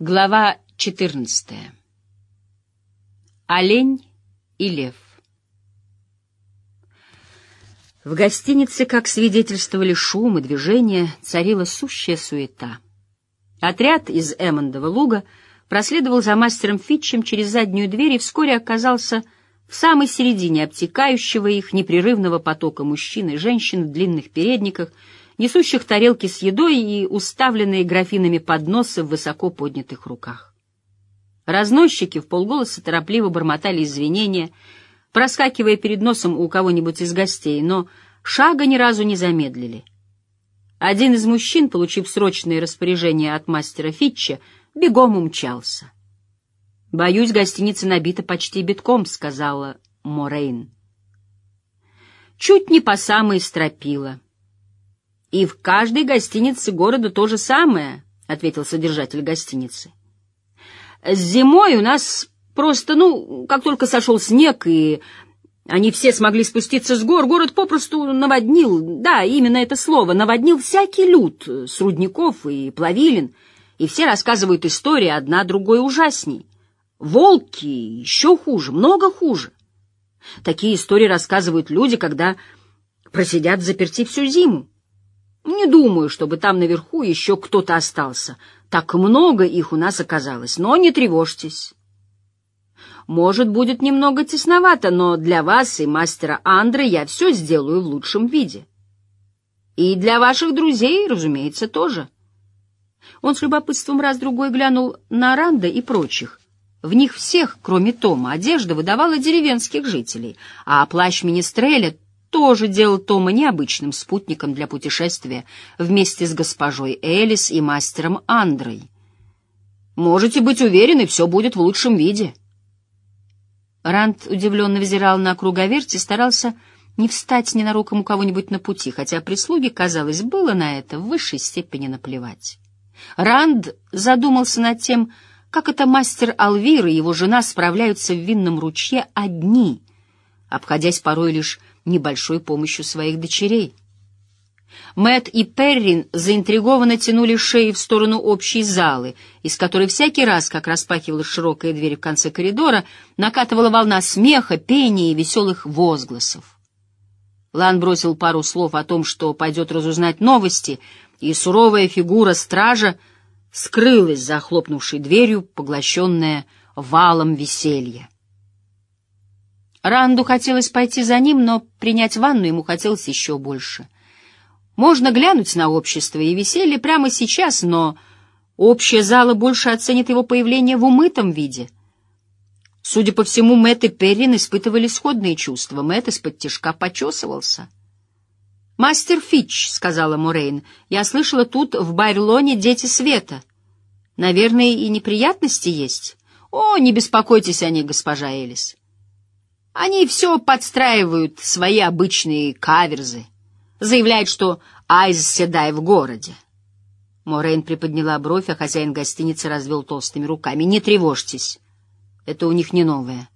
Глава 14. Олень и лев. В гостинице, как свидетельствовали шум и движение, царила сущая суета. Отряд из Эммондова луга проследовал за мастером Фитчем через заднюю дверь и вскоре оказался в самой середине обтекающего их непрерывного потока мужчин и женщин в длинных передниках, несущих тарелки с едой и уставленные графинами подносы в высоко поднятых руках. Разносчики в полголоса торопливо бормотали извинения, проскакивая перед носом у кого-нибудь из гостей, но шага ни разу не замедлили. Один из мужчин, получив срочные распоряжения от мастера Фитча, бегом умчался. «Боюсь, гостиница набита почти битком», — сказала Морейн. «Чуть не по самой стропила». «И в каждой гостинице города то же самое», — ответил содержатель гостиницы. «Зимой у нас просто, ну, как только сошел снег, и они все смогли спуститься с гор, город попросту наводнил, да, именно это слово, наводнил всякий люд с рудников и плавилин, и все рассказывают истории одна другой ужасней. Волки еще хуже, много хуже. Такие истории рассказывают люди, когда просидят заперти всю зиму. Не думаю, чтобы там наверху еще кто-то остался. Так много их у нас оказалось, но не тревожьтесь. Может, будет немного тесновато, но для вас и мастера Андры я все сделаю в лучшем виде. И для ваших друзей, разумеется, тоже. Он с любопытством раз-другой глянул на Ранда и прочих. В них всех, кроме Тома, одежда выдавала деревенских жителей, а плащ Министреля тоже делал Тома необычным спутником для путешествия вместе с госпожой Элис и мастером Андрой. «Можете быть уверены, все будет в лучшем виде». Ранд удивленно взирал на круговерть и старался не встать ненароком у кого-нибудь на пути, хотя прислуге, казалось, было на это в высшей степени наплевать. Ранд задумался над тем, как это мастер Алвир и его жена справляются в винном ручье одни, обходясь порой лишь небольшой помощью своих дочерей. Мэт и Перрин заинтригованно тянули шеи в сторону общей залы, из которой всякий раз, как распахивалась широкая дверь в конце коридора, накатывала волна смеха, пения и веселых возгласов. Лан бросил пару слов о том, что пойдет разузнать новости, и суровая фигура стража скрылась за хлопнувшей дверью, поглощенная валом веселья. Ранду хотелось пойти за ним, но принять ванну ему хотелось еще больше. Можно глянуть на общество и веселье прямо сейчас, но общая зала больше оценит его появление в умытом виде. Судя по всему, Мэтт и Перрин испытывали сходные чувства. Мэтт из-под тяжка почесывался. «Мастер Фитч», — сказала Морейн, — «я слышала, тут в Байрлоне дети света. Наверное, и неприятности есть. О, не беспокойтесь о них, госпожа Элис». Они все подстраивают свои обычные каверзы. Заявляют, что Айз Седай в городе. Морейн приподняла бровь, а хозяин гостиницы развел толстыми руками. «Не тревожьтесь. Это у них не новое.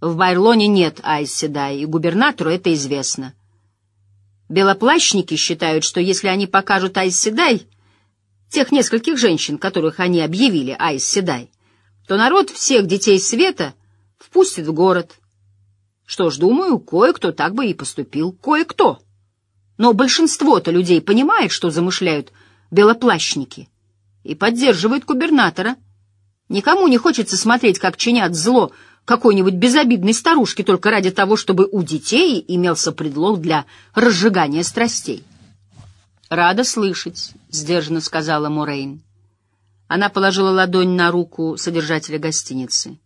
В Байрлоне нет Айз Седай, и губернатору это известно. Белоплащники считают, что если они покажут Айз Седай, тех нескольких женщин, которых они объявили Айз Седай, то народ всех детей света впустит в город» Что ж, думаю, кое-кто так бы и поступил. Кое-кто. Но большинство-то людей понимает, что замышляют белоплащники, и поддерживает губернатора. Никому не хочется смотреть, как чинят зло какой-нибудь безобидной старушки только ради того, чтобы у детей имелся предлог для разжигания страстей. «Рада слышать», — сдержанно сказала Морейн. Она положила ладонь на руку содержателя гостиницы.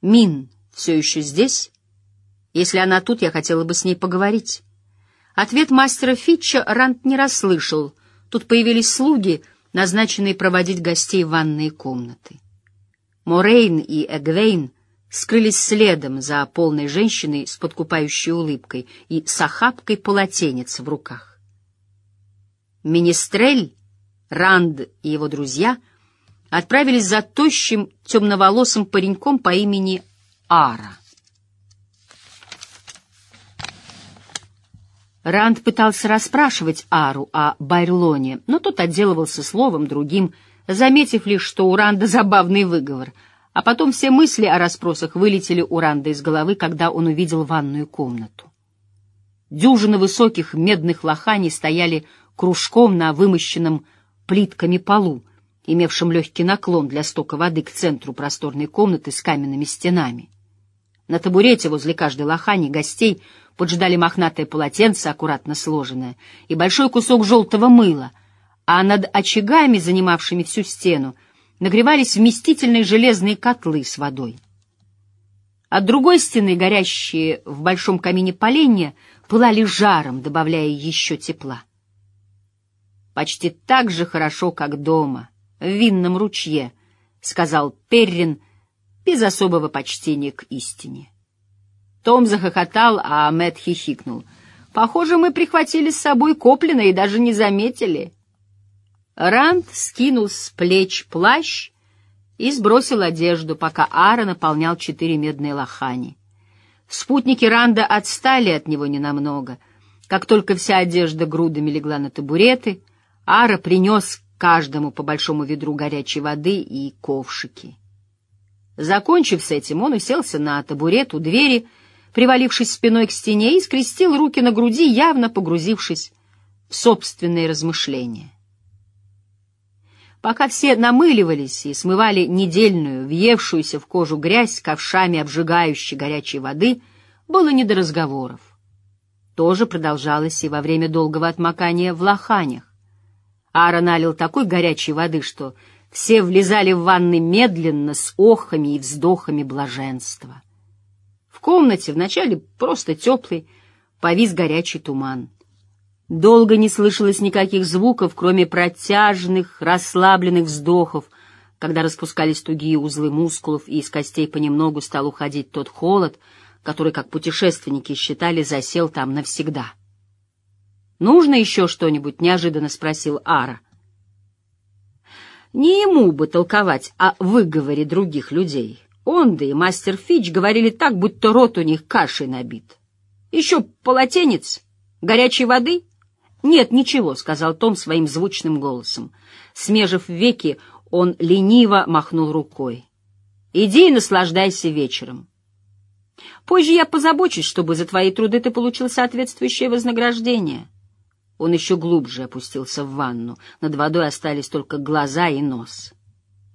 «Мин все еще здесь?» Если она тут, я хотела бы с ней поговорить. Ответ мастера Фитча Рант не расслышал. Тут появились слуги, назначенные проводить гостей в ванные комнаты. Морейн и Эгвейн скрылись следом за полной женщиной с подкупающей улыбкой и с охапкой полотенец в руках. Министрель, Ранд и его друзья отправились за тощим темноволосым пареньком по имени Ара. Ранд пытался расспрашивать Ару о Байрлоне, но тот отделывался словом другим, заметив лишь, что у Ранда забавный выговор, а потом все мысли о расспросах вылетели у Ранда из головы, когда он увидел ванную комнату. Дюжины высоких медных лоханий стояли кружком на вымощенном плитками полу, имевшем легкий наклон для стока воды к центру просторной комнаты с каменными стенами. На табурете возле каждой лохани гостей поджидали мохнатое полотенце, аккуратно сложенное, и большой кусок желтого мыла, а над очагами, занимавшими всю стену, нагревались вместительные железные котлы с водой. От другой стены, горящие в большом камине поленья, пылали жаром, добавляя еще тепла. «Почти так же хорошо, как дома, в винном ручье», — сказал Перрин без особого почтения к истине. Том захохотал, а Мэтт хихикнул. «Похоже, мы прихватили с собой Коплина и даже не заметили». Ранд скинул с плеч плащ и сбросил одежду, пока Ара наполнял четыре медные лохани. Спутники Ранда отстали от него ненамного. Как только вся одежда грудами легла на табуреты, Ара принес каждому по большому ведру горячей воды и ковшики. Закончив с этим, он уселся на табурет у двери, привалившись спиной к стене, и скрестил руки на груди, явно погрузившись в собственные размышления. Пока все намыливались и смывали недельную, въевшуюся в кожу грязь ковшами обжигающей горячей воды, было не до разговоров. Тоже продолжалось и во время долгого отмокания в лоханях. Ара налил такой горячей воды, что все влезали в ванны медленно, с охами и вздохами блаженства. В комнате вначале просто теплый, повис горячий туман. Долго не слышалось никаких звуков, кроме протяжных, расслабленных вздохов, когда распускались тугие узлы мускулов, и из костей понемногу стал уходить тот холод, который, как путешественники считали, засел там навсегда. «Нужно еще что-нибудь?» — неожиданно спросил Ара. Не ему бы толковать о выговоре других людей. Он да и мастер Фич говорили так, будто рот у них кашей набит. «Еще полотенец? Горячей воды?» «Нет, ничего», — сказал Том своим звучным голосом. Смежив веки, он лениво махнул рукой. «Иди и наслаждайся вечером. Позже я позабочусь, чтобы за твои труды ты получил соответствующее вознаграждение». Он еще глубже опустился в ванну. Над водой остались только глаза и нос.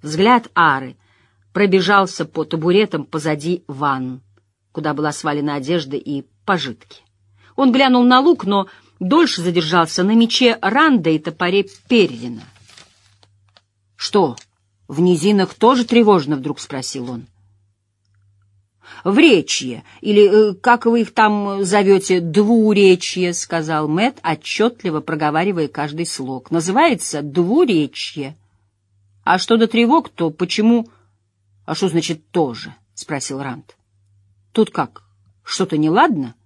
Взгляд Ары пробежался по табуретам позади ванн, куда была свалена одежда и пожитки. Он глянул на лук, но дольше задержался на мече Ранда и топоре Перрина. — Что, в низинах тоже тревожно? — вдруг спросил он. — В речье, или, э, как вы их там зовете, двуречье, — сказал Мэт, отчетливо проговаривая каждый слог. — Называется двуречье. — А что до тревог, то почему... — А что значит «тоже»? — спросил Ранд. — Тут как, что-то неладно? —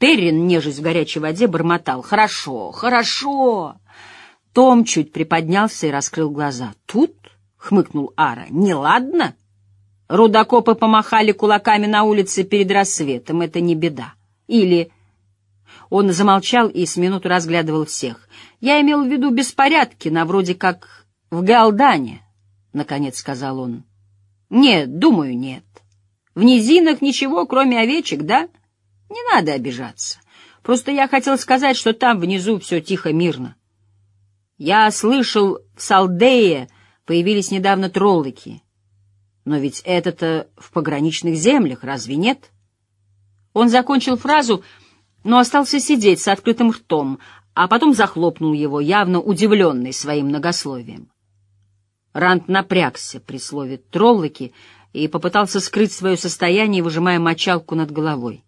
Перрин, нежесть в горячей воде, бормотал. «Хорошо, хорошо!» Том чуть приподнялся и раскрыл глаза. «Тут?» — хмыкнул Ара. «Неладно?» Рудокопы помахали кулаками на улице перед рассветом. Это не беда. Или... Он замолчал и с минуту разглядывал всех. «Я имел в виду беспорядки, на вроде как в Галдане», — наконец сказал он. «Нет, думаю, нет. В низинах ничего, кроме овечек, да?» Не надо обижаться. Просто я хотел сказать, что там внизу все тихо, мирно. Я слышал, в Салдее появились недавно троллыки. Но ведь это-то в пограничных землях, разве нет? Он закончил фразу, но остался сидеть с открытым ртом, а потом захлопнул его, явно удивленный своим многословием. Рант напрягся при слове «троллыки» и попытался скрыть свое состояние, выжимая мочалку над головой.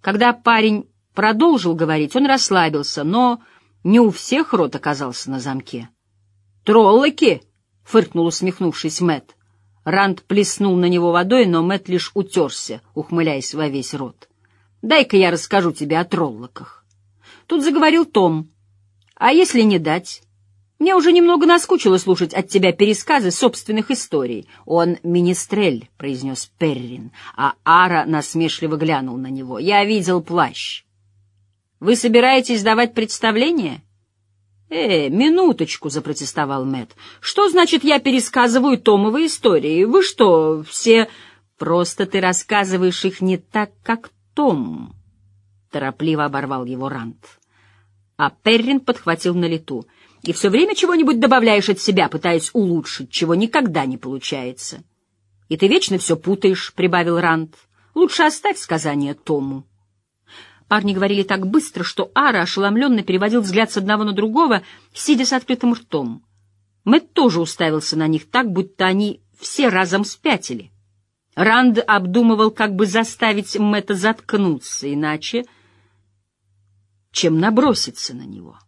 Когда парень продолжил говорить, он расслабился, но не у всех рот оказался на замке. «Троллоки!» — фыркнул, усмехнувшись Мэт. Ранд плеснул на него водой, но Мэт лишь утерся, ухмыляясь во весь рот. «Дай-ка я расскажу тебе о троллоках». Тут заговорил Том. «А если не дать? Мне уже немного наскучило слушать от тебя пересказы собственных историй. Он министрель, — произнес Перрин, а Ара насмешливо глянул на него. Я видел плащ. Вы собираетесь давать представление? «Э, минуточку», — запротестовал Мэт. «Что значит я пересказываю Томовые истории? Вы что, все...» «Просто ты рассказываешь их не так, как Том», — торопливо оборвал его Рант. А Перрин подхватил на лету. «И все время чего-нибудь добавляешь от себя, пытаясь улучшить, чего никогда не получается». «И ты вечно все путаешь», — прибавил Рант. «Лучше оставь сказание Тому». Парни говорили так быстро, что Ара ошеломленно переводил взгляд с одного на другого, сидя с открытым ртом. Мэтт тоже уставился на них так, будто они все разом спятили. Ранд обдумывал, как бы заставить Мэтта заткнуться, иначе чем наброситься на него.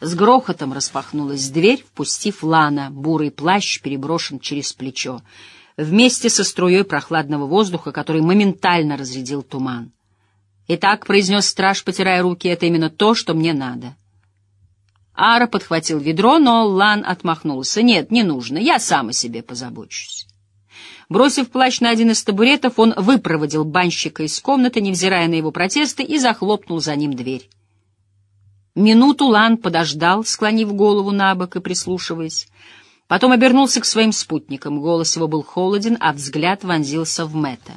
С грохотом распахнулась дверь, впустив Лана, бурый плащ переброшен через плечо, вместе со струей прохладного воздуха, который моментально разрядил туман. «Итак», — произнес страж, потирая руки, — «это именно то, что мне надо». Ара подхватил ведро, но Лан отмахнулся. «Нет, не нужно, я сам о себе позабочусь». Бросив плащ на один из табуретов, он выпроводил банщика из комнаты, невзирая на его протесты, и захлопнул за ним дверь. Минуту Лан подождал, склонив голову на бок и прислушиваясь. Потом обернулся к своим спутникам. Голос его был холоден, а взгляд вонзился в Мэтта.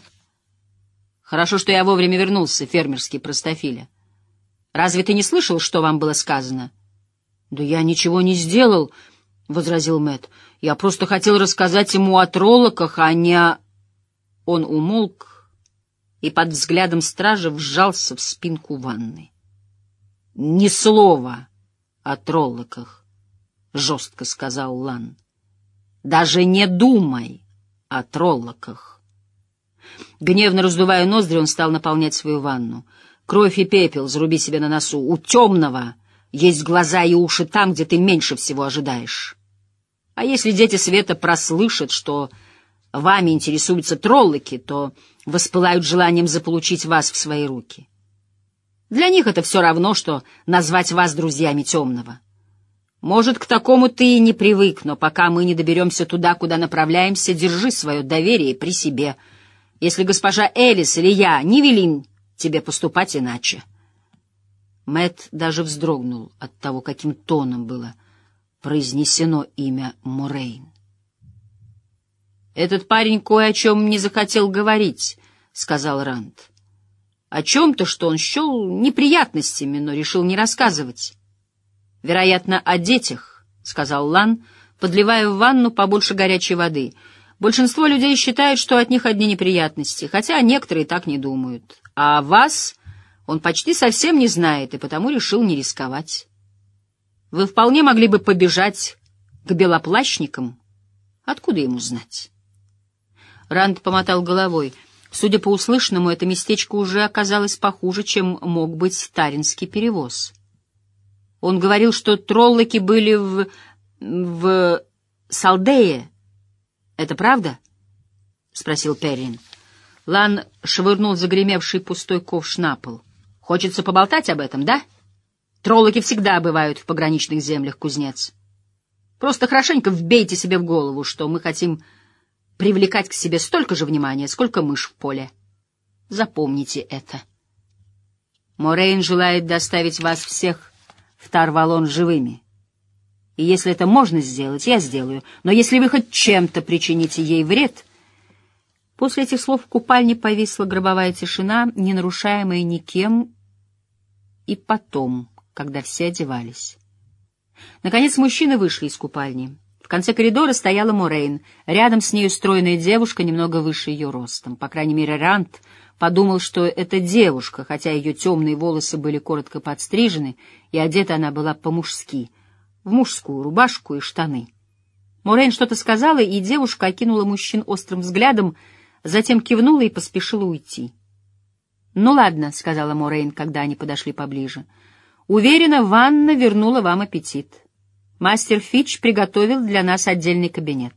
Хорошо, что я вовремя вернулся, фермерский простофиля. Разве ты не слышал, что вам было сказано? — Да я ничего не сделал, — возразил Мэт. Я просто хотел рассказать ему о троллоках, а не о... Он умолк и под взглядом стража вжался в спинку ванны. — Ни слова о троллоках, — жестко сказал Лан. — Даже не думай о троллоках. Гневно раздувая ноздри, он стал наполнять свою ванну. «Кровь и пепел, заруби себе на носу. У темного есть глаза и уши там, где ты меньше всего ожидаешь. А если дети Света прослышат, что вами интересуются троллоки, то воспылают желанием заполучить вас в свои руки. Для них это все равно, что назвать вас друзьями темного. Может, к такому ты и не привык, но пока мы не доберемся туда, куда направляемся, держи свое доверие при себе — если госпожа Элис или я не велим тебе поступать иначе. Мэт даже вздрогнул от того, каким тоном было произнесено имя Морейн. «Этот парень кое о чем не захотел говорить», — сказал Ранд. «О чем-то, что он счел неприятностями, но решил не рассказывать. Вероятно, о детях», — сказал Лан, подливая в ванну побольше горячей воды — Большинство людей считают, что от них одни неприятности, хотя некоторые так не думают. А вас он почти совсем не знает и потому решил не рисковать. Вы вполне могли бы побежать к белоплащникам. Откуда ему знать? Ранд помотал головой. Судя по услышанному, это местечко уже оказалось похуже, чем мог быть таринский перевоз. Он говорил, что троллоки были в... в Салдее, это правда? — спросил Перрин. Лан швырнул загремевший пустой ковш на пол. — Хочется поболтать об этом, да? Троллоки всегда бывают в пограничных землях, кузнец. Просто хорошенько вбейте себе в голову, что мы хотим привлекать к себе столько же внимания, сколько мышь в поле. Запомните это. Морейн желает доставить вас всех в Тарвалон живыми. И если это можно сделать, я сделаю. Но если вы хоть чем-то причините ей вред... После этих слов в купальне повисла гробовая тишина, не нарушаемая никем, и потом, когда все одевались. Наконец мужчины вышли из купальни. В конце коридора стояла Морейн. Рядом с нею стройная девушка, немного выше ее ростом. По крайней мере, Рант подумал, что это девушка, хотя ее темные волосы были коротко подстрижены, и одета она была по-мужски — в мужскую рубашку и штаны. Морейн что-то сказала, и девушка окинула мужчин острым взглядом, затем кивнула и поспешила уйти. «Ну ладно», — сказала Морейн, когда они подошли поближе. «Уверена, ванна вернула вам аппетит. Мастер Фич приготовил для нас отдельный кабинет».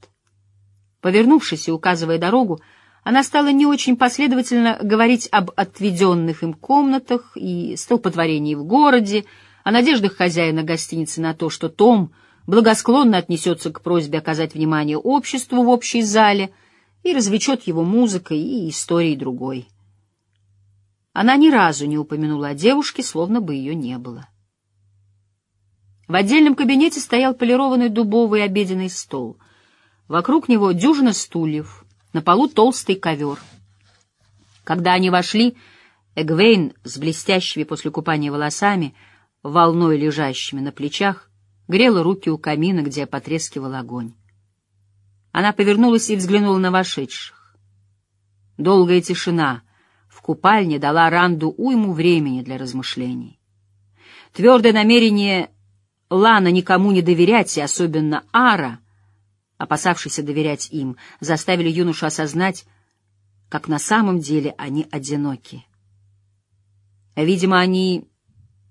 Повернувшись и указывая дорогу, она стала не очень последовательно говорить об отведенных им комнатах и столпотворении в городе, о надеждах хозяина гостиницы на то, что Том благосклонно отнесется к просьбе оказать внимание обществу в общей зале и развлечет его музыкой и историей другой. Она ни разу не упомянула о девушке, словно бы ее не было. В отдельном кабинете стоял полированный дубовый обеденный стол. Вокруг него дюжина стульев, на полу толстый ковер. Когда они вошли, Эгвейн с блестящими после купания волосами, волной лежащими на плечах, грела руки у камина, где потрескивал огонь. Она повернулась и взглянула на вошедших. Долгая тишина в купальне дала Ранду уйму времени для размышлений. Твердое намерение Лана никому не доверять, и особенно Ара, опасавшийся доверять им, заставили юношу осознать, как на самом деле они одиноки. Видимо, они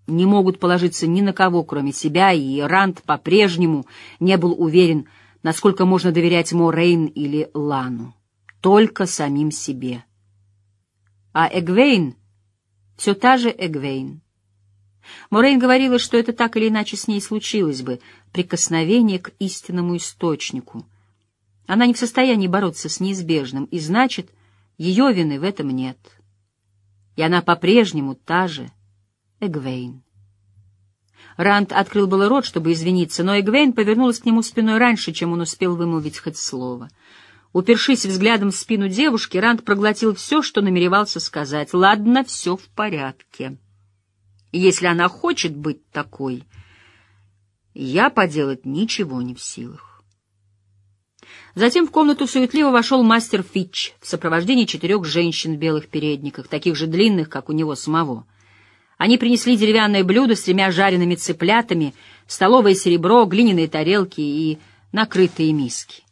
не могут положиться ни на кого, кроме себя, и Ранд по-прежнему не был уверен, насколько можно доверять Морейн или Лану. Только самим себе. А Эгвейн — все та же Эгвейн. Морейн говорила, что это так или иначе с ней случилось бы, прикосновение к истинному источнику. Она не в состоянии бороться с неизбежным, и значит, ее вины в этом нет. И она по-прежнему та же Эгвейн. Ранд открыл было рот, чтобы извиниться, но Эгвейн повернулась к нему спиной раньше, чем он успел вымолвить хоть слово. Упершись взглядом в спину девушки, Ранд проглотил все, что намеревался сказать. «Ладно, все в порядке. Если она хочет быть такой, я поделать ничего не в силах». Затем в комнату суетливо вошел мастер Фитч в сопровождении четырех женщин в белых передниках, таких же длинных, как у него самого. Они принесли деревянное блюдо с тремя жареными цыплятами, столовое серебро, глиняные тарелки и накрытые миски.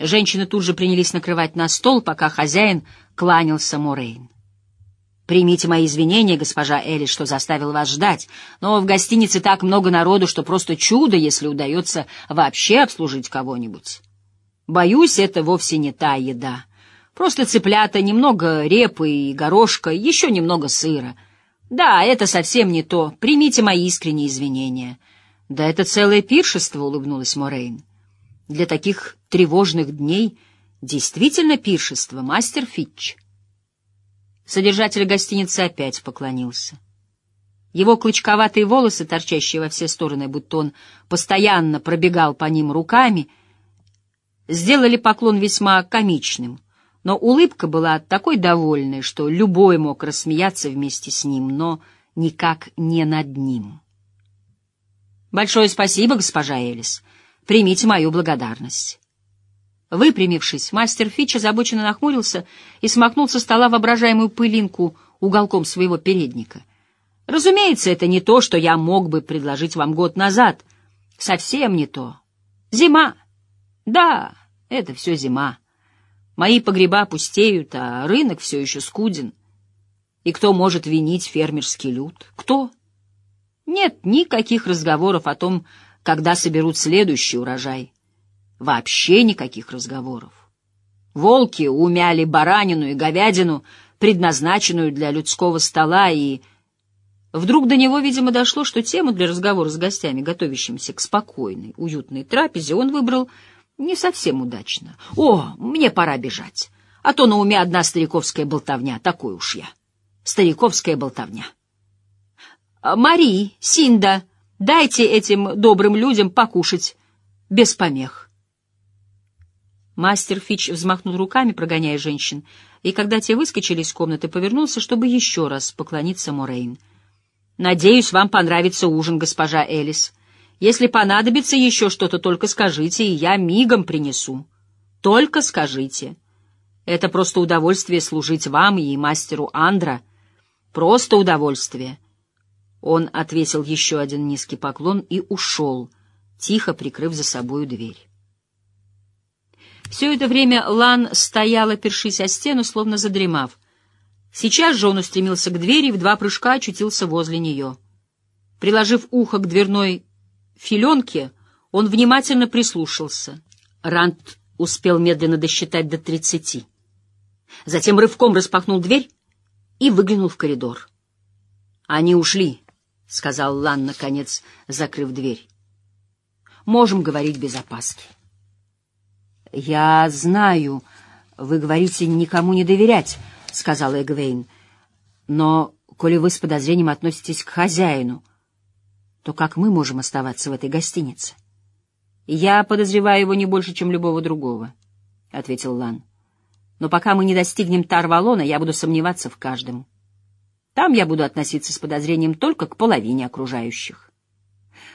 Женщины тут же принялись накрывать на стол, пока хозяин кланялся Морейн. «Примите мои извинения, госпожа Элли, что заставил вас ждать, но в гостинице так много народу, что просто чудо, если удается вообще обслужить кого-нибудь. Боюсь, это вовсе не та еда. Просто цыплята, немного репы и горошка, еще немного сыра — «Да, это совсем не то. Примите мои искренние извинения». «Да это целое пиршество», — улыбнулась Морейн. «Для таких тревожных дней действительно пиршество, мастер Фитч». Содержатель гостиницы опять поклонился. Его клычковатые волосы, торчащие во все стороны, будто он постоянно пробегал по ним руками, сделали поклон весьма комичным — но улыбка была такой довольной, что любой мог рассмеяться вместе с ним, но никак не над ним. «Большое спасибо, госпожа Элис. Примите мою благодарность». Выпрямившись, мастер Фитч озабоченно нахмурился и смахнул со стола воображаемую пылинку уголком своего передника. «Разумеется, это не то, что я мог бы предложить вам год назад. Совсем не то. Зима. Да, это все зима. Мои погреба пустеют, а рынок все еще скуден. И кто может винить фермерский люд? Кто? Нет никаких разговоров о том, когда соберут следующий урожай. Вообще никаких разговоров. Волки умяли баранину и говядину, предназначенную для людского стола, и вдруг до него, видимо, дошло, что тему для разговора с гостями, готовящимся к спокойной, уютной трапезе, он выбрал не совсем удачно. О, мне пора бежать. А то на уме одна стариковская болтовня, такой уж я. Стариковская болтовня. Мари, Синда, дайте этим добрым людям покушать без помех. Мастер Фич взмахнул руками, прогоняя женщин, и когда те выскочили из комнаты, повернулся, чтобы еще раз поклониться Морейн. «Надеюсь, вам понравится ужин, госпожа Элис». Если понадобится еще что-то, только скажите, и я мигом принесу. Только скажите. Это просто удовольствие служить вам и мастеру Андра. Просто удовольствие. Он отвесил еще один низкий поклон и ушел, тихо прикрыв за собою дверь. Все это время Лан стоял, опершись о стену, словно задремав. Сейчас же он устремился к двери и в два прыжка очутился возле нее. Приложив ухо к дверной филенке он внимательно прислушался. Рант успел медленно досчитать до тридцати. Затем рывком распахнул дверь и выглянул в коридор. «Они ушли», — сказал Лан, наконец, закрыв дверь. «Можем говорить без опаски». «Я знаю, вы говорите никому не доверять», — сказала Эгвейн. «Но, коли вы с подозрением относитесь к хозяину, то как мы можем оставаться в этой гостинице? Я подозреваю его не больше, чем любого другого, — ответил Лан. Но пока мы не достигнем Тарвалона, я буду сомневаться в каждом. Там я буду относиться с подозрением только к половине окружающих.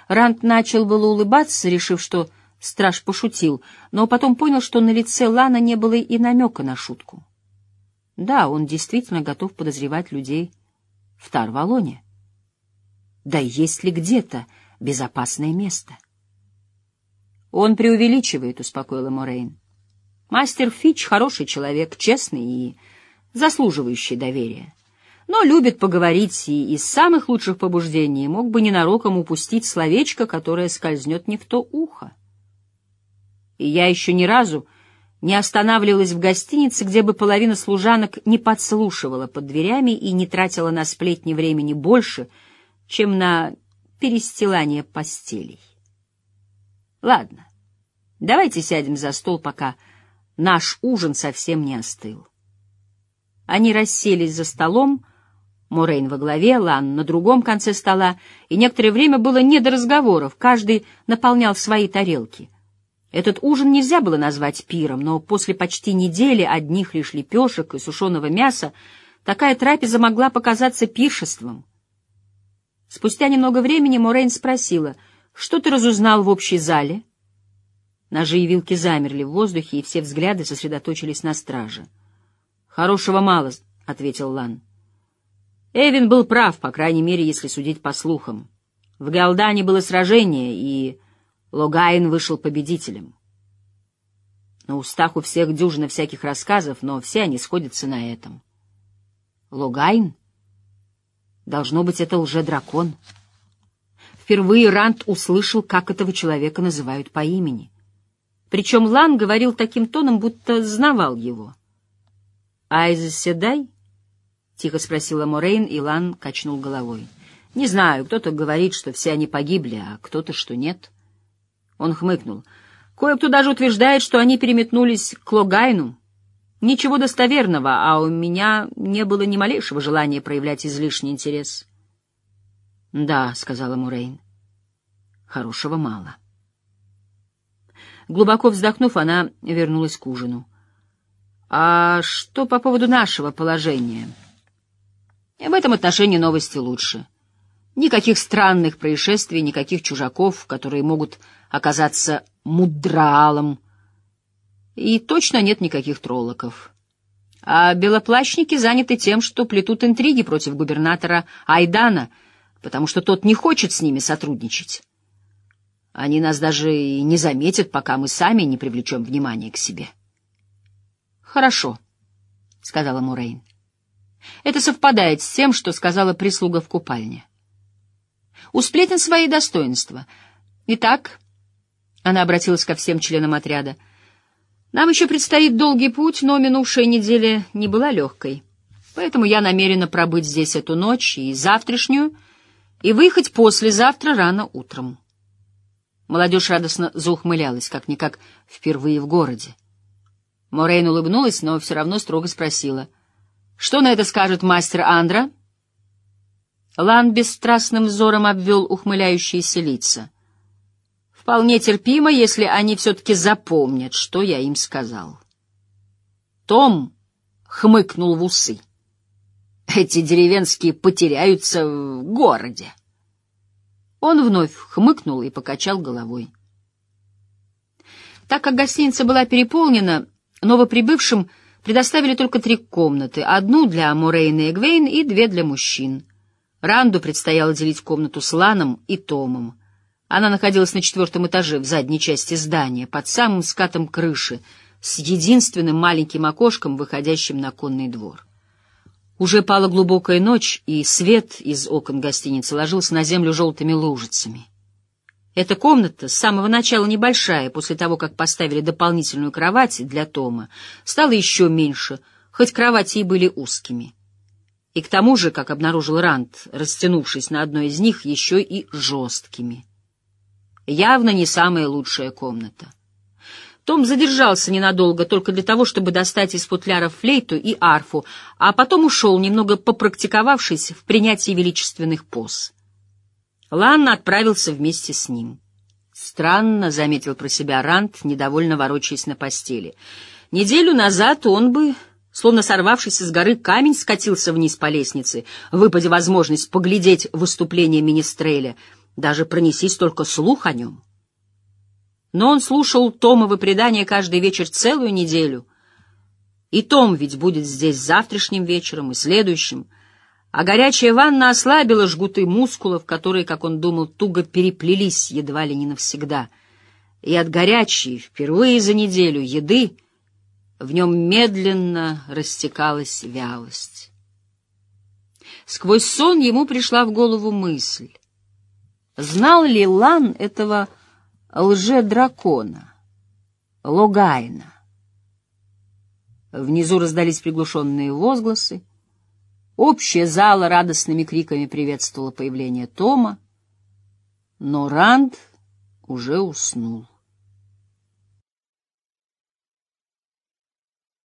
Рант начал было улыбаться, решив, что страж пошутил, но потом понял, что на лице Лана не было и намека на шутку. Да, он действительно готов подозревать людей в Тарвалоне. Да есть ли где-то безопасное место? Он преувеличивает, — успокоила Морейн. Мастер Фич — хороший человек, честный и заслуживающий доверия. Но любит поговорить и из самых лучших побуждений мог бы ненароком упустить словечко, которое скользнет не в то ухо. И я еще ни разу не останавливалась в гостинице, где бы половина служанок не подслушивала под дверями и не тратила на сплетни времени больше, чем на перестилание постелей. Ладно, давайте сядем за стол, пока наш ужин совсем не остыл. Они расселись за столом, Морейн во главе, Лан на другом конце стола, и некоторое время было не до разговоров, каждый наполнял свои тарелки — этот ужин нельзя было назвать пиром, но после почти недели одних лишь лепешек и сушеного мяса такая трапеза могла показаться пиршеством. Спустя немного времени Морейн спросила, что ты разузнал в общей зале? Ножи и вилки замерли в воздухе, и все взгляды сосредоточились на страже. «Хорошего мало», — ответил Лан. Эвин был прав, по крайней мере, если судить по слухам. В Галдане было сражение, и Логайн вышел победителем. На устах у всех дюжина всяких рассказов, но все они сходятся на этом. Логайн? Должно быть, это лже-дракон. Впервые Рант услышал, как этого человека называют по имени. Причем Лан говорил таким тоном, будто знавал его. «Айза Седай?» — тихо спросила Морейн, и Лан качнул головой. «Не знаю, кто-то говорит, что все они погибли, а кто-то, что нет». Он хмыкнул. Кое-кто даже утверждает, что они переметнулись к Логайну. Ничего достоверного, а у меня не было ни малейшего желания проявлять излишний интерес. — Да, — сказала Мурейн, — хорошего мало. Глубоко вздохнув, она вернулась к ужину. — А что по поводу нашего положения? — В этом отношении новости лучше. Никаких странных происшествий, никаких чужаков, которые могут оказаться мудралом. И точно нет никаких троллоков. А белоплащники заняты тем, что плетут интриги против губернатора Айдана, потому что тот не хочет с ними сотрудничать. Они нас даже и не заметят, пока мы сами не привлечем внимание к себе. — Хорошо, — сказала Мурейн. Это совпадает с тем, что сказала прислуга в купальне. У сплетен свои достоинства. Итак, она обратилась ко всем членам отряда. «Нам еще предстоит долгий путь, но минувшая неделя не была легкой. Поэтому я намерена пробыть здесь эту ночь и завтрашнюю, и выехать послезавтра рано утром». Молодежь радостно заухмылялась, как-никак впервые в городе. Морейн улыбнулась, но все равно строго спросила. «Что на это скажет мастер Андра?» Лан бесстрастным взором обвел ухмыляющиеся лица — Вполне терпимо, если они все-таки запомнят, что я им сказал. Том хмыкнул в усы. Эти деревенские потеряются в городе. Он вновь хмыкнул и покачал головой. Так как гостиница была переполнена, новоприбывшим предоставили только три комнаты, одну для Морейна и Эгвейн и две для мужчин. Ранду предстояло делить комнату с Ланом и Томом. Она находилась на четвертом этаже в задней части здания, под самым скатом крыши, с единственным маленьким окошком, выходящим на конный двор. Уже пала глубокая ночь, и свет из окон гостиницы ложился на землю желтыми лужицами. Эта комната, с самого начала небольшая, после того, как поставили дополнительную кровать для Тома, стала еще меньше, хоть кровати и были узкими. И к тому же, как обнаружил Рант, растянувшись на одной из них, еще и жесткими. Явно не самая лучшая комната. Том задержался ненадолго, только для того, чтобы достать из футляра флейту и арфу, а потом ушел, немного попрактиковавшись в принятии величественных поз. Лан отправился вместе с ним. Странно, — заметил про себя Рант, недовольно ворочаясь на постели. Неделю назад он бы, словно сорвавшийся с горы камень, скатился вниз по лестнице, выпадя возможность поглядеть выступление Министреля, даже пронесись только слух о нем. Но он слушал Томовы предания каждый вечер целую неделю. И Том ведь будет здесь завтрашним вечером и следующим, а горячая ванна ослабила жгуты мускулов, которые, как он думал, туго переплелись едва ли не навсегда. И от горячей, впервые за неделю, еды в нем медленно растекалась вялость. Сквозь сон ему пришла в голову мысль. Знал ли Лан этого лже-дракона, Логайна? Внизу раздались приглушенные возгласы. Общая зала радостными криками приветствовала появление Тома, но Ранд уже уснул.